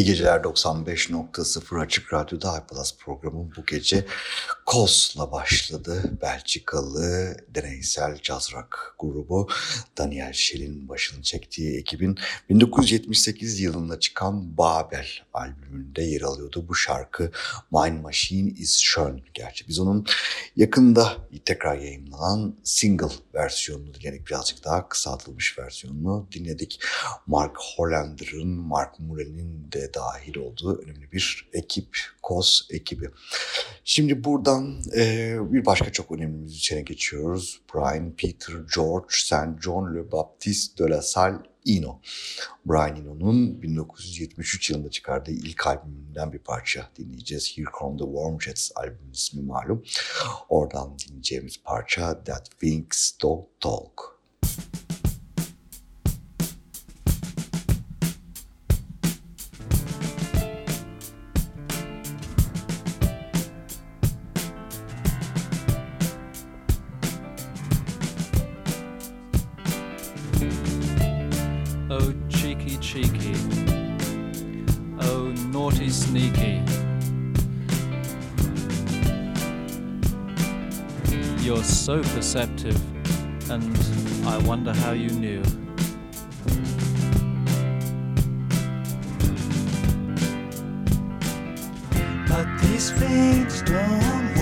İyi geceler 95.0 Açık Radyo'da iPlus programı bu gece KOS'la başladı. Belçikalı deneysel caz rock grubu Daniel Schell'in başını çektiği ekibin 1978 yılında çıkan Babel albümünde yer alıyordu. Bu şarkı Mind Machine is Schön. Gerçi biz onun yakında tekrar yayınlanan single versiyonunu yani birazcık daha kısaltılmış versiyonunu dinledik. Mark Hollander'ın, Mark Mullen'in de dahil olduğu önemli bir ekip, KOS ekibi. Şimdi buradan e, bir başka çok önemli müzisyene geçiyoruz. Brian Peter George St. John Le Baptiste de la Salle Eno. Brian Eno'nun 1973 yılında çıkardığı ilk albümünden bir parça dinleyeceğiz. Here Come the Warm Jets albümün ismi malum. Oradan dinleyeceğimiz parça That Don't Talk. Talk. Perceptive, and I wonder how you knew. But these fiends don't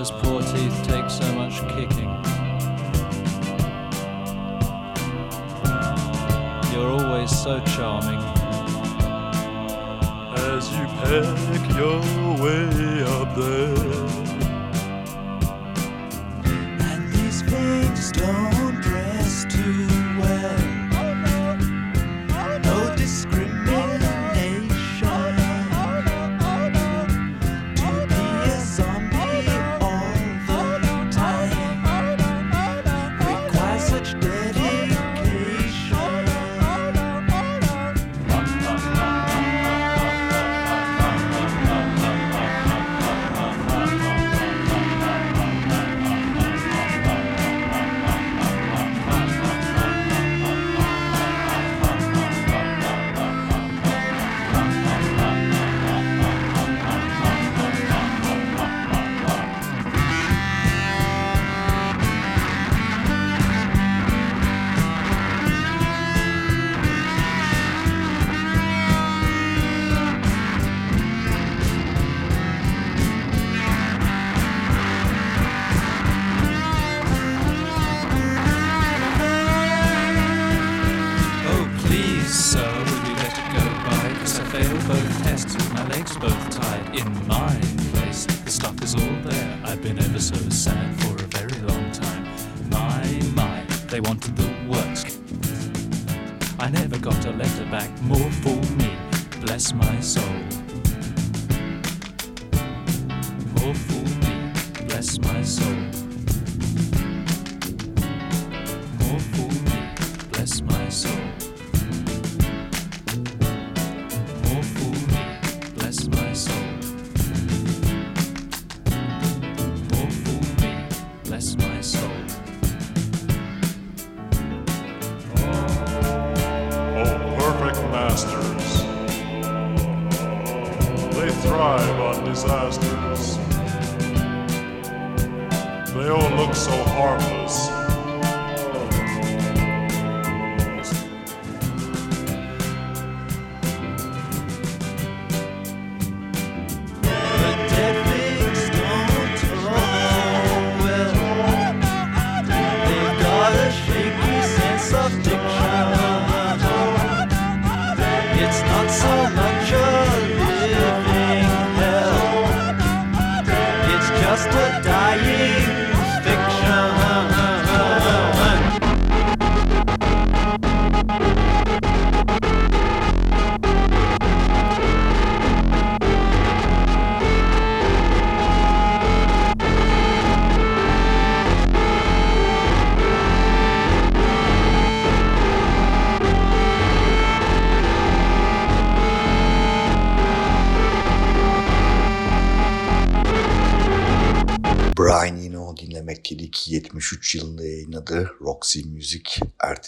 those poor teeth take so much kicking? You're always so charming. as you peck your way up there. So sad for a very long time. My, my, they wanted the works. I never got a letter back, more for me. Bless my soul.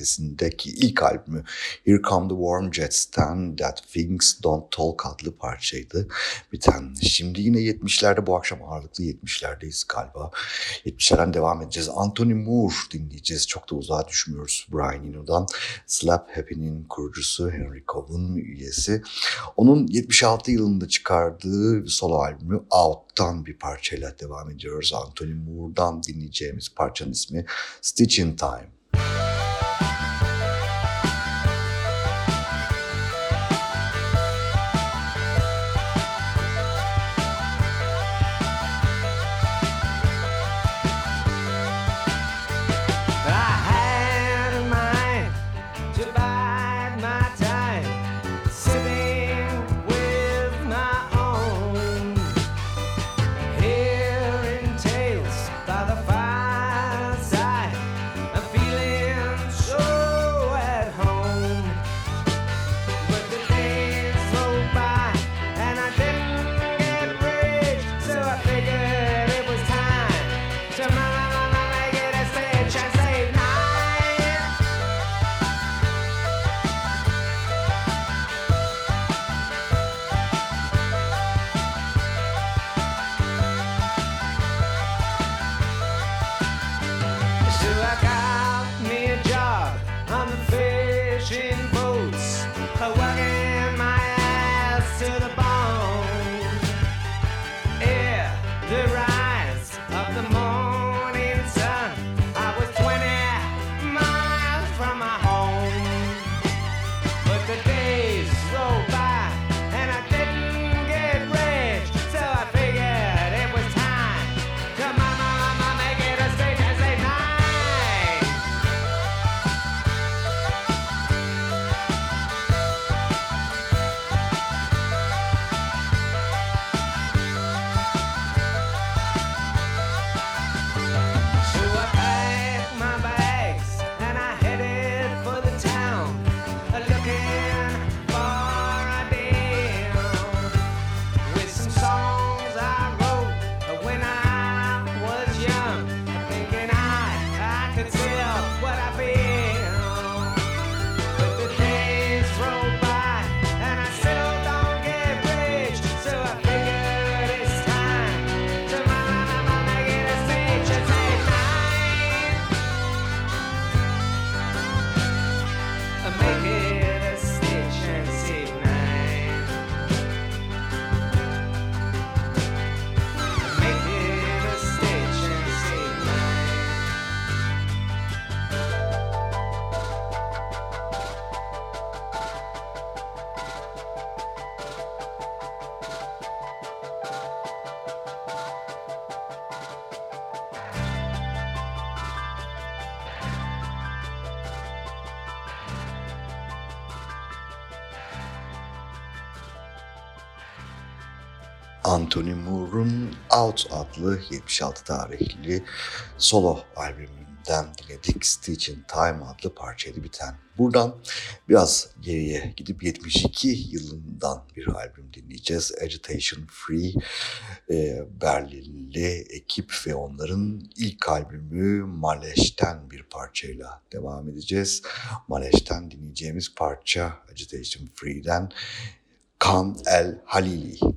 Ertesindeki ilk albümü Here Come the Warm Jets'ten That Things Don't Talk adlı parçaydı. Biten. Şimdi yine 70'lerde bu akşam ağırlıklı 70'lerdeyiz galiba. 70'lerden devam edeceğiz. Anthony Moore dinleyeceğiz. Çok da uzağa düşmüyoruz Brian Eno'dan. Slap Happy'nin kurucusu Henry Coven üyesi. Onun 76 yılında çıkardığı solo albümü Out'tan bir parçayla devam ediyoruz. Anthony Moore'dan dinleyeceğimiz parçanın ismi Stitch in Time. Anthony Moore'un Out adlı 76 tarihli solo albümünden dinledik. Stitch in Time adlı parçayla biten. Buradan biraz geriye gidip 72 yılından bir albüm dinleyeceğiz. Agitation Free, e, Berlinli ekip ve onların ilk albümü Maleş'ten bir parçayla devam edeceğiz. Maleş'ten dinleyeceğimiz parça Agitation Free'den Kan El Halili.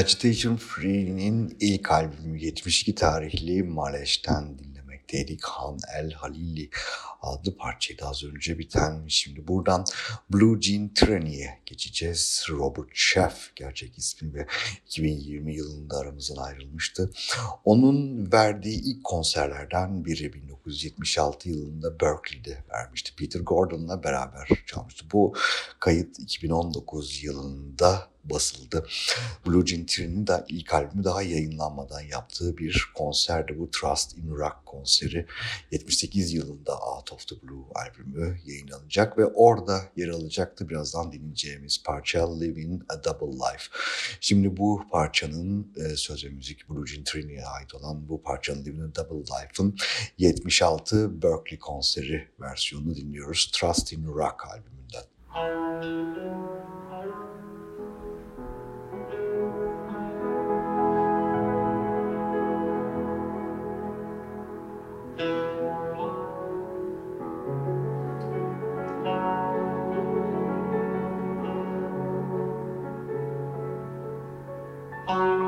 Agitation Free'nin ilk albümü 72 tarihli Maleş'ten dinlemekteydik. Han El Halili adlı parçaydı az önce biten. Şimdi buradan Blue Jean Trainee'ye geçeceğiz. Robert Sheff gerçek ismi ve 2020 yılında aramızdan ayrılmıştı. Onun verdiği ilk konserlerden biri 1976 yılında Berkeley'de vermişti. Peter Gordon'la beraber çalmıştı. Bu kayıt 2019 yılında basıldı. Blue Jean Trainee'nin de ilk albümü daha yayınlanmadan yaptığı bir konserdi. Bu Trust in Rock konseri 78 yılında Out of the Blue albümü yayınlanacak ve orada yer alacaktı birazdan dinleyeceğimiz parça Living a Double Life. Şimdi bu parçanın e, söz ve müzik Blue Jean Trinity'ye ait olan bu parçanın Living a Double Life'ın 76 Berkeley konseri versiyonunu dinliyoruz. Trust in Rock albümünden. Bye.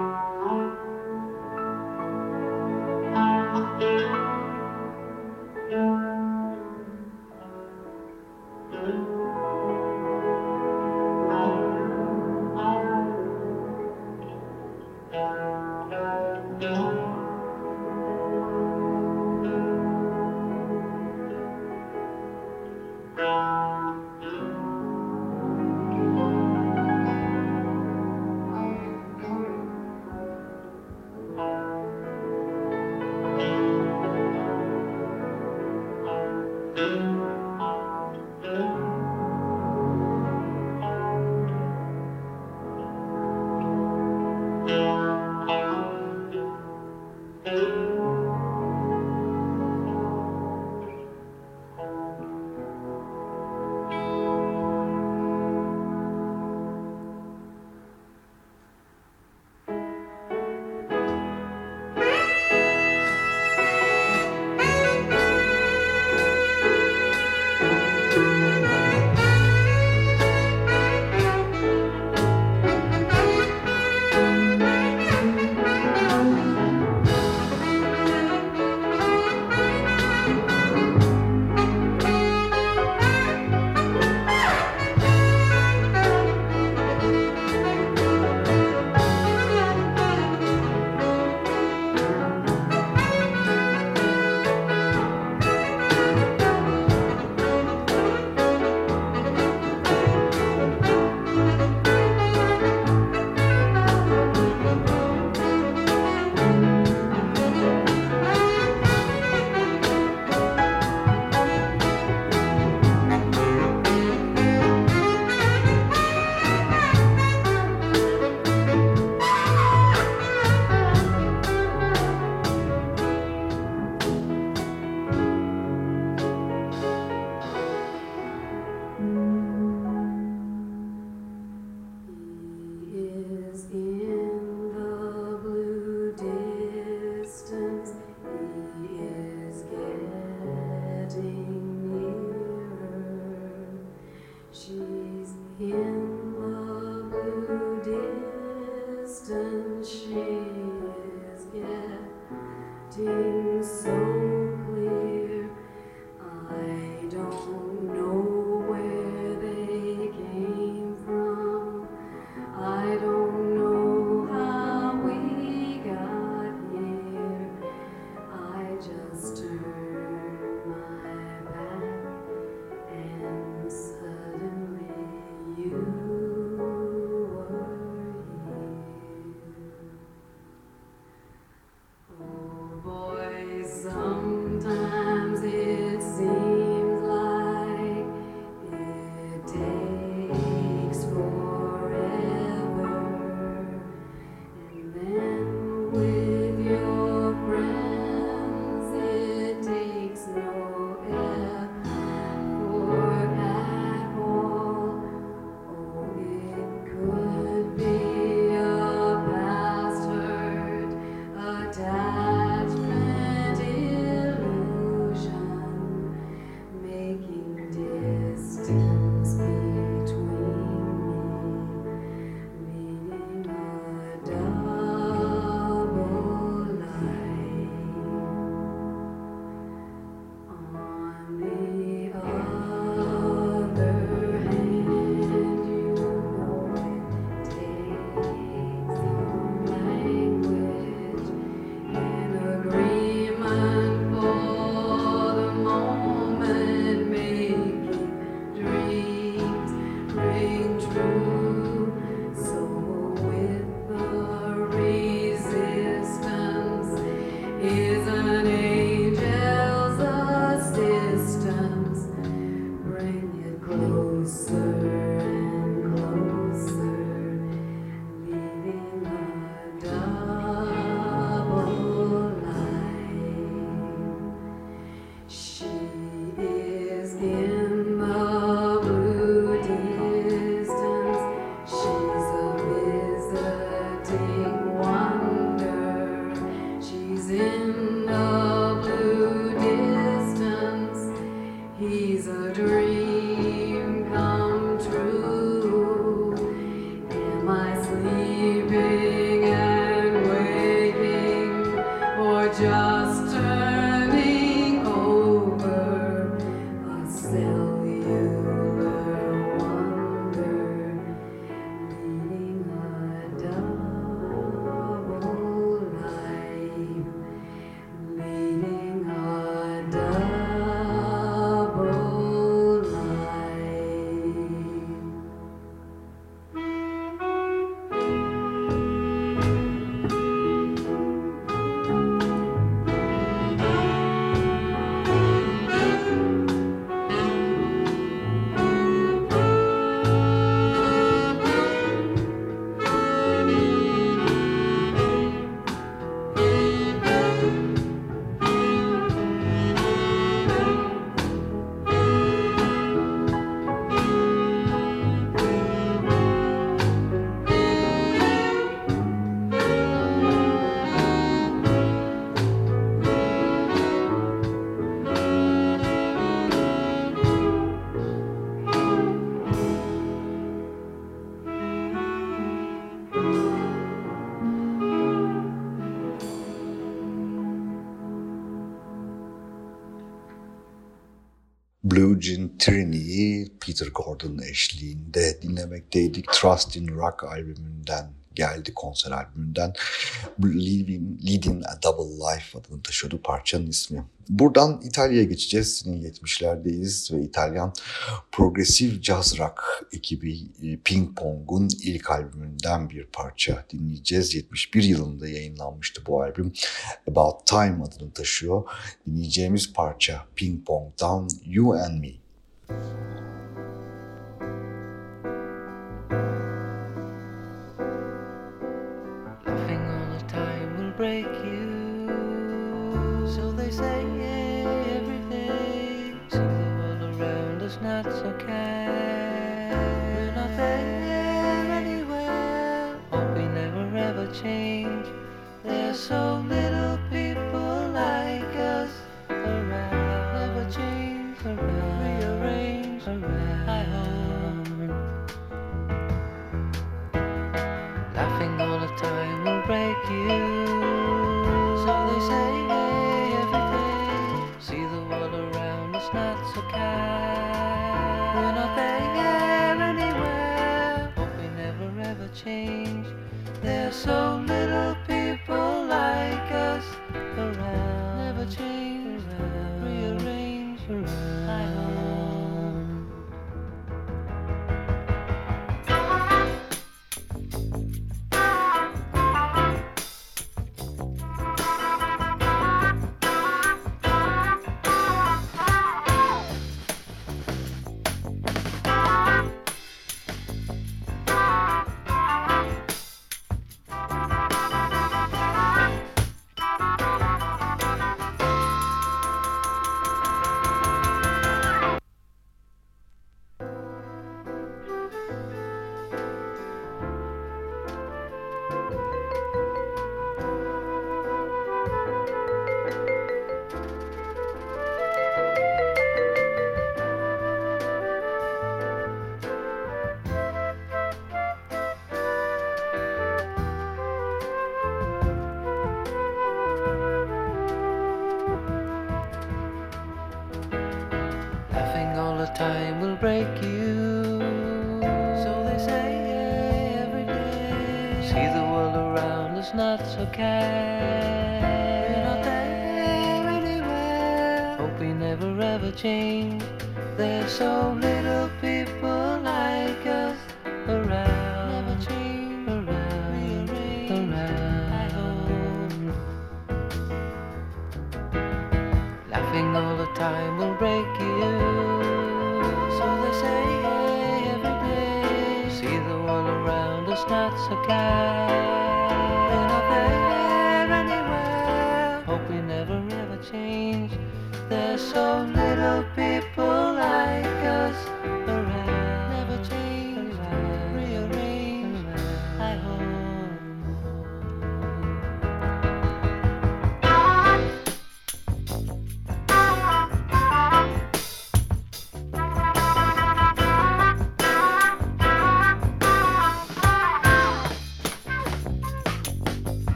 Eugene Tierney'i Peter Gordon eşliğinde dinlemekteydik. Trust in Rock albümünden geldi konser albümünden. Living, Leading a Double Life adını taşıyordu parçanın ismi. Buradan İtalya'ya geçeceğiz. 70'lerdeyiz ve İtalyan progresif caz rock ekibi e, Ping Pong'un ilk albümünden bir parça dinleyeceğiz. 71 yılında yayınlanmıştı bu albüm. About Time adını taşıyor. Dinleyeceğimiz parça Ping Pong'dan You and Me. Thank you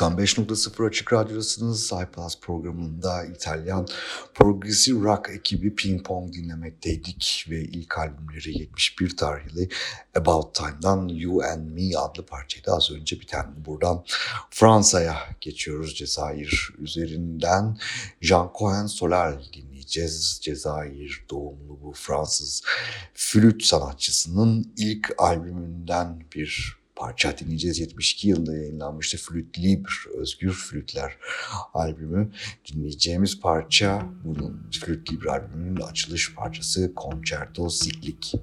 95.0 Açık Radyo'dasınız. iPlus programında İtalyan progressive rock ekibi Ping Pong dinlemekteydik ve ilk albümleri 71 tarihli About Time'dan You and Me adlı parçaydı. Az önce biten buradan Fransa'ya geçiyoruz Cezayir üzerinden. Jean Cohen Solar dinleyeceğiz. Cezayir doğumlu bu Fransız flüt sanatçısının ilk albümünden bir parça dinleyeceğiz. 72 yılında yayınlanmıştı Flüt Libre, Özgür Flütler albümü. Dinleyeceğimiz parça bunun Flüt Libre albümünün açılış parçası Concerto Siklik.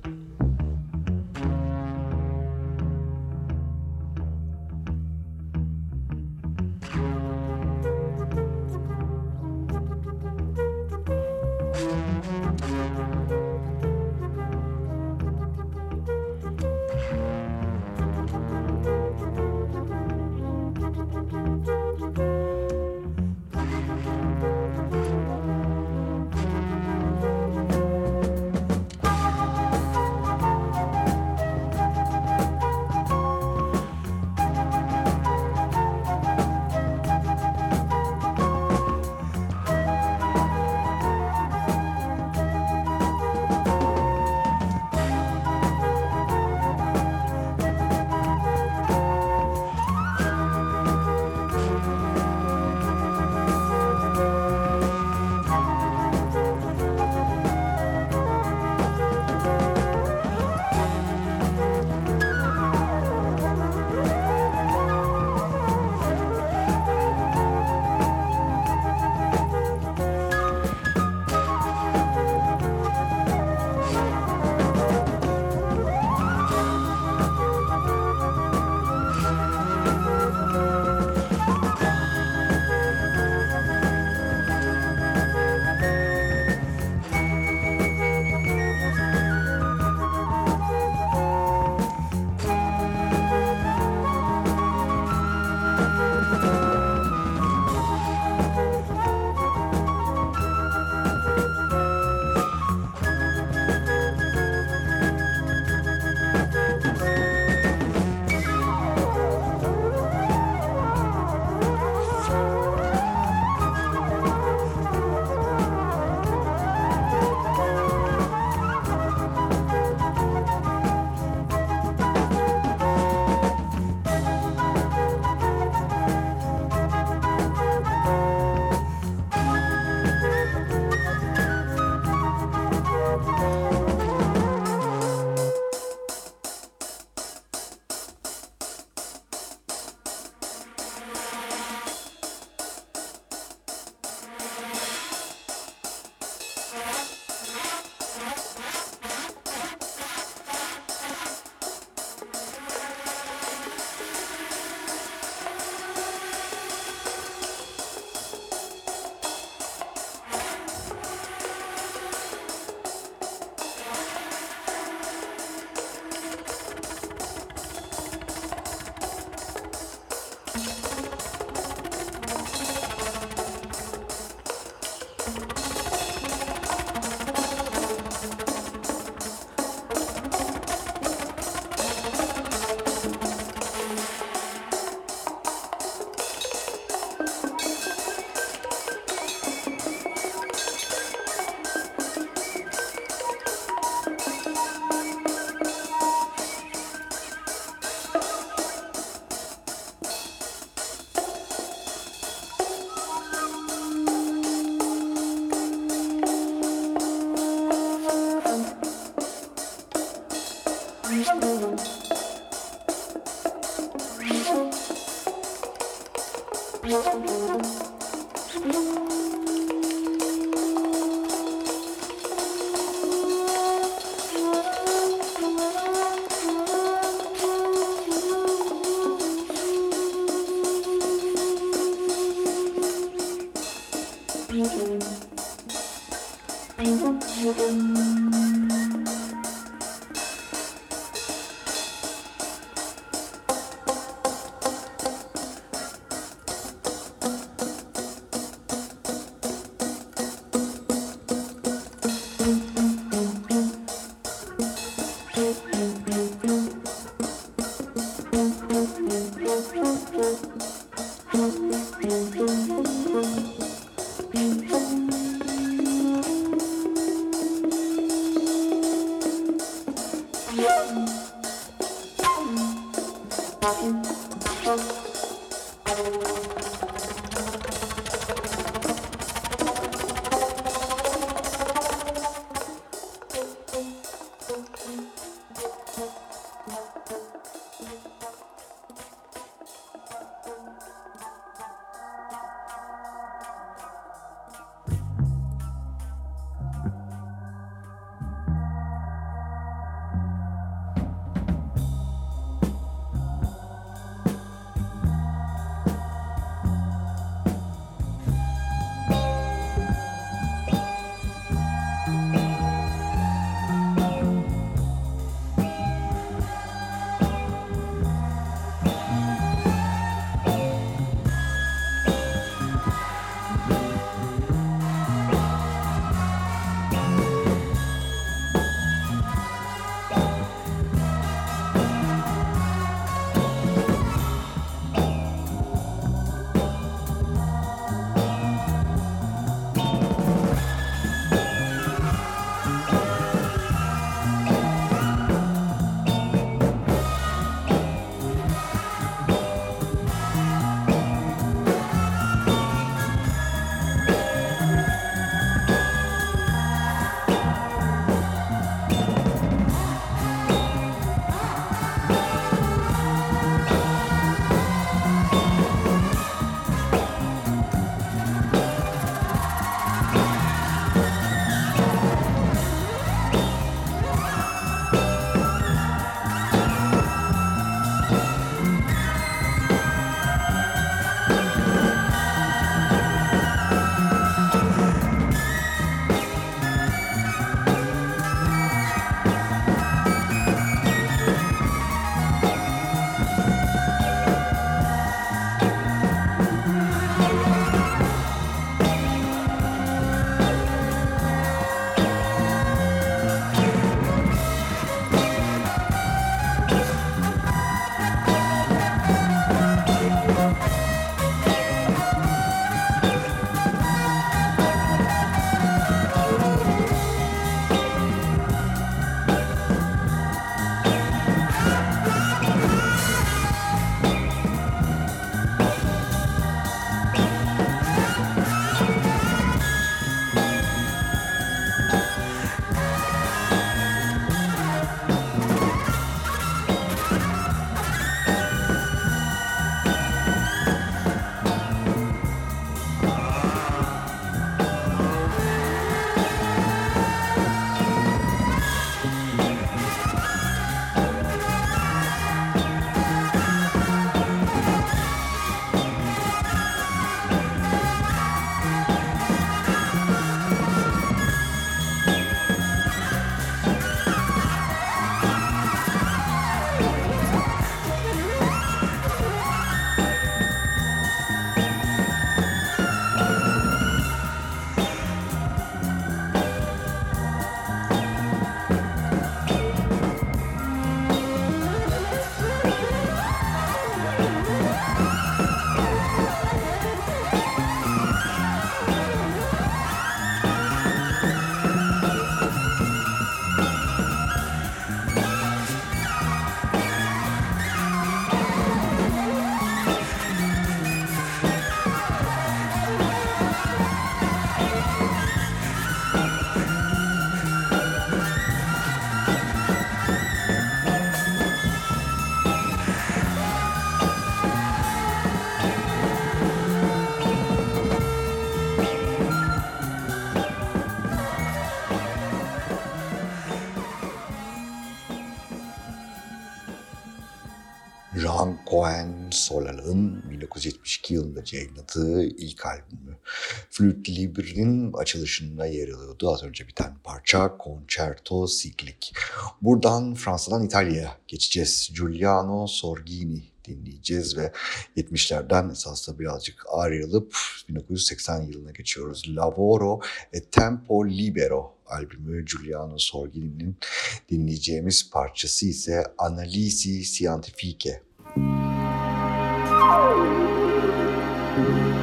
Jean yılında yayınladığı ilk albümü. Flüt Libre'nin açılışında yer alıyordu az önce biten parça Concerto Cyclic. Buradan Fransa'dan İtalya'ya geçeceğiz. Giuliano Sorgini dinleyeceğiz ve 70'lerden esasında birazcık ayrılıp 1980 yılına geçiyoruz. Lavoro e Tempo Libero albümü Giuliano Sorgini'nin dinleyeceğimiz parçası ise Analisi Scientifiche. Thank Thank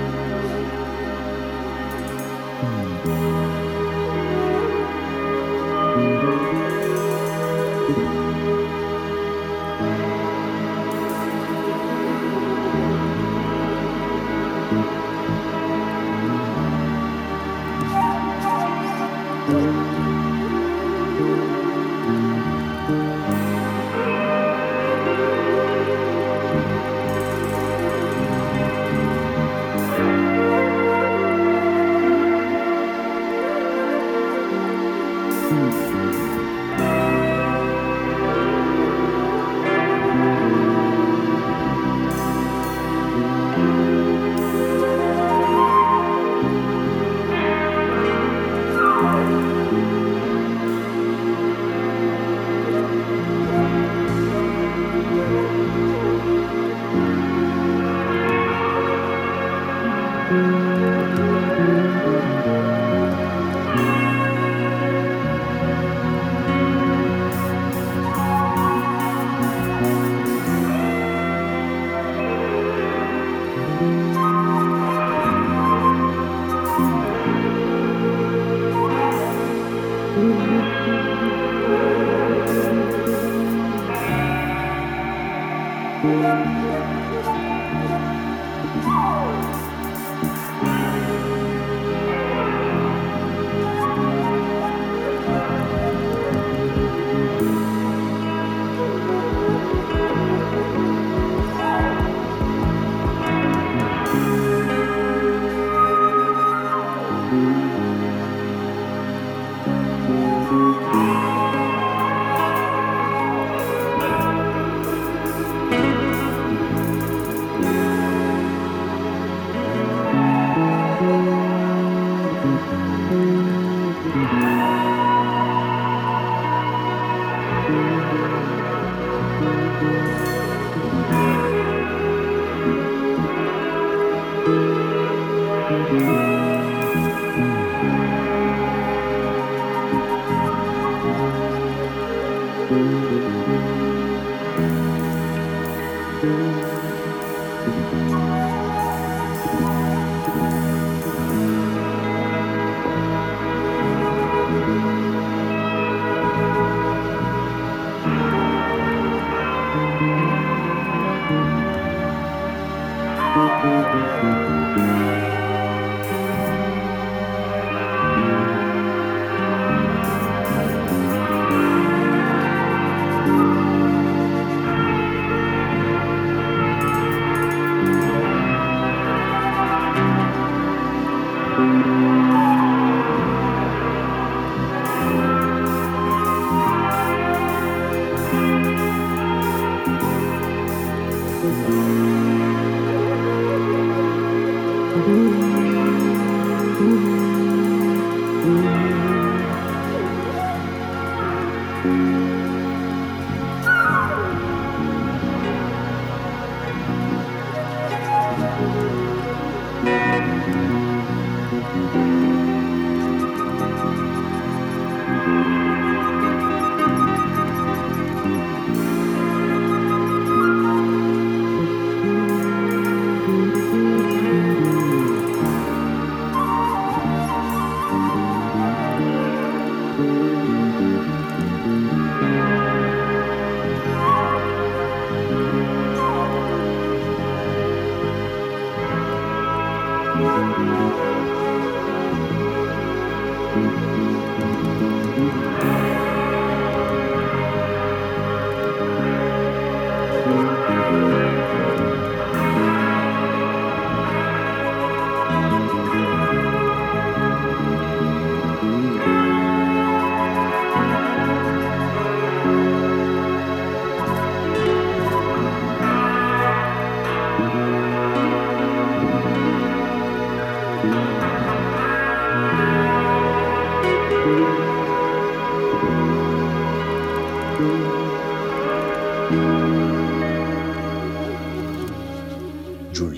you.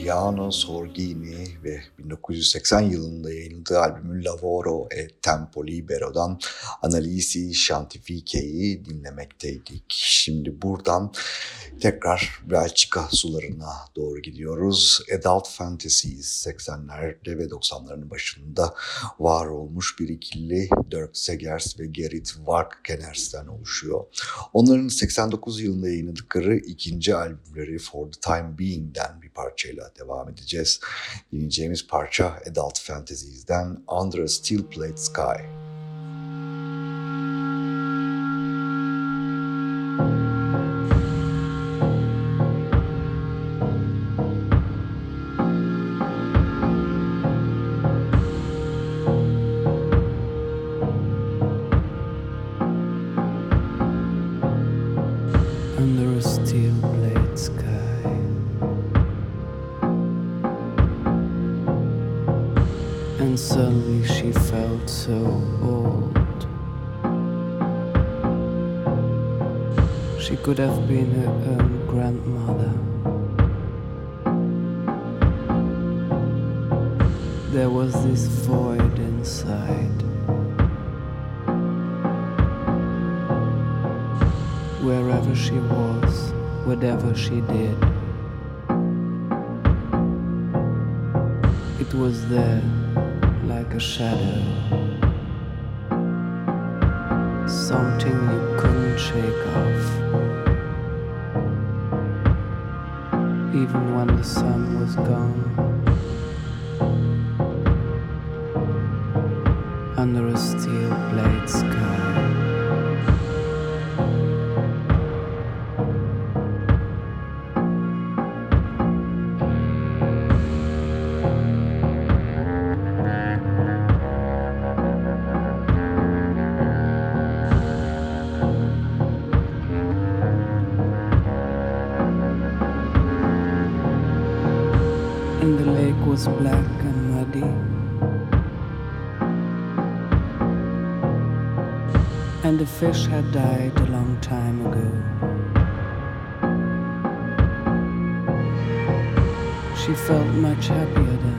Giuliano Sorgini ve 1980 yılında yayınladığı albümü Lavoro e Tempo Libero'dan Analisi Scientifiche'yi dinlemekteydik. Şimdi buradan tekrar Belçika sularına doğru gidiyoruz. Adult Fantasies 80'lerde ve 90'ların başında var olmuş bir ikili Dirk Segers ve Gerrit Varkeners'ten oluşuyor. Onların 89 yılında yayınladıkları ikinci albümleri For the Time Being'den bir parçayla devam edeceğiz. Dinleyeceğimiz parça Adult Fantasies'den Under a Steel Plate Sky. Under a steel blade sky. Fish had died a long time ago. She felt much happier then.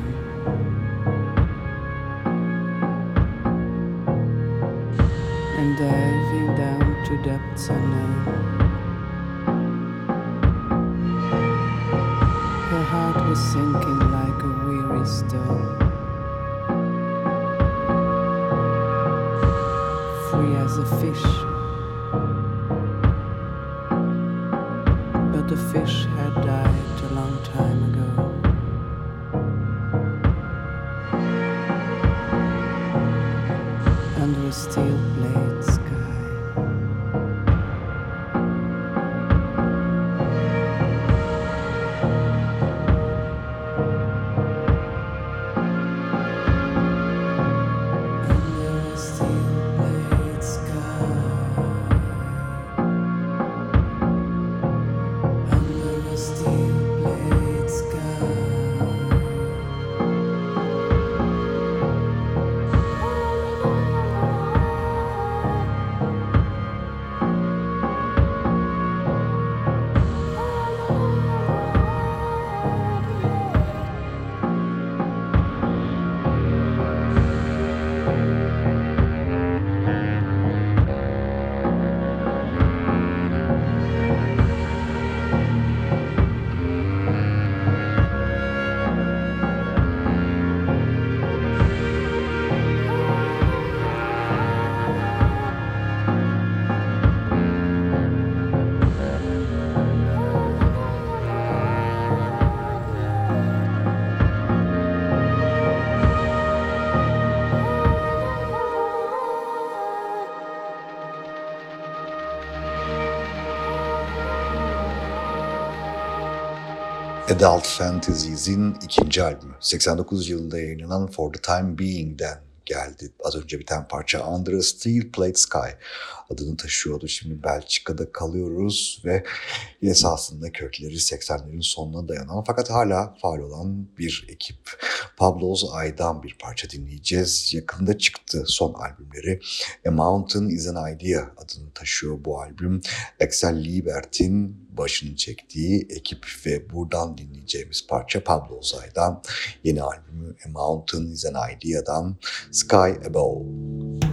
Adult Fantasies'in ikinci albümü. 89 yılında yayınlanan For the Time Being'den geldi. Az önce biten parça Under a Steel Plate Sky adını taşıyordu. Şimdi Belçika'da kalıyoruz ve esasında kökleri 80'lerin sonuna dayanan fakat hala faal olan bir ekip. Pablo's Ay'dan bir parça dinleyeceğiz. Yakında çıktı son albümleri. A Mountain is an Idea adını taşıyor bu albüm. Axel Liebert'in başını çektiği ekip ve buradan dinleyeceğimiz parça Pablo Uzay'dan yeni albümü A Mountain is an Idea'dan Sky Above.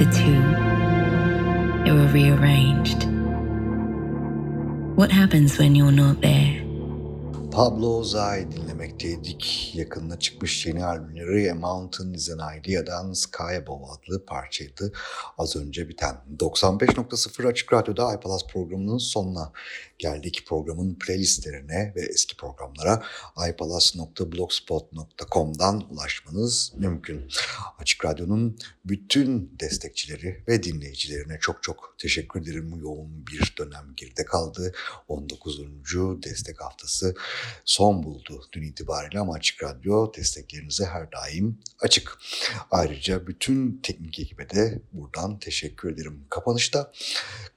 The two, they were rearranged. What happens when you're not there? Pablo Uzay dinlemekteydik. Yakında çıkmış yeni albümleri A Mountain is an Idea'dan Sky Above adlı parçaydı. Az önce biten 95.0 Açık Radyo'da iPalaz programının sonuna geldik. Programın playlistlerine ve eski programlara iPalaz.blogspot.com'dan ulaşmanız mümkün. Açık Radyo'nun bütün destekçileri ve dinleyicilerine çok çok teşekkür ederim. Yoğun bir dönem geride kaldı. 19. destek haftası son buldu dün itibariyle ama Açık Radyo desteklerinize her daim açık. Ayrıca bütün teknik ekibe de buradan teşekkür ederim. Kapanışta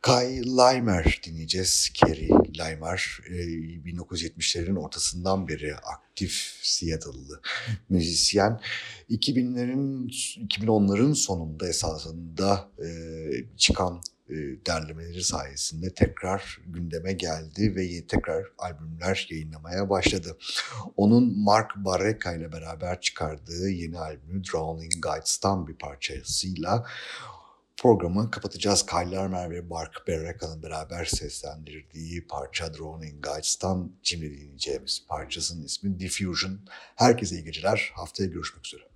Kai Limer dinleyeceğiz. Kerry Limer e, 1970'lerin ortasından beri aktif Seattle'lı müzisyen. 2000'lerin 2010'ların sonunda esasında e, çıkan e, derlemeleri sayesinde tekrar gündeme geldi ve tekrar albümler yayınlamaya başladı. Onun Mark Barreca ile beraber çıkardığı yeni albümü Drowning Guides'tan bir parçasıyla programı kapatacağız. Kyle Larmer ve Mark Barreca'nın beraber seslendirdiği parça Drowning Guides'tan şimdi dinleyeceğimiz parçasının ismi Diffusion. Herkese iyi geceler. Haftaya görüşmek üzere.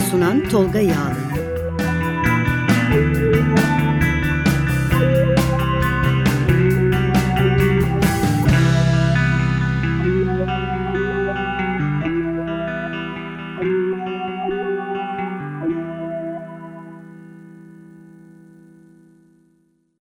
Sunan Tolga Yağlı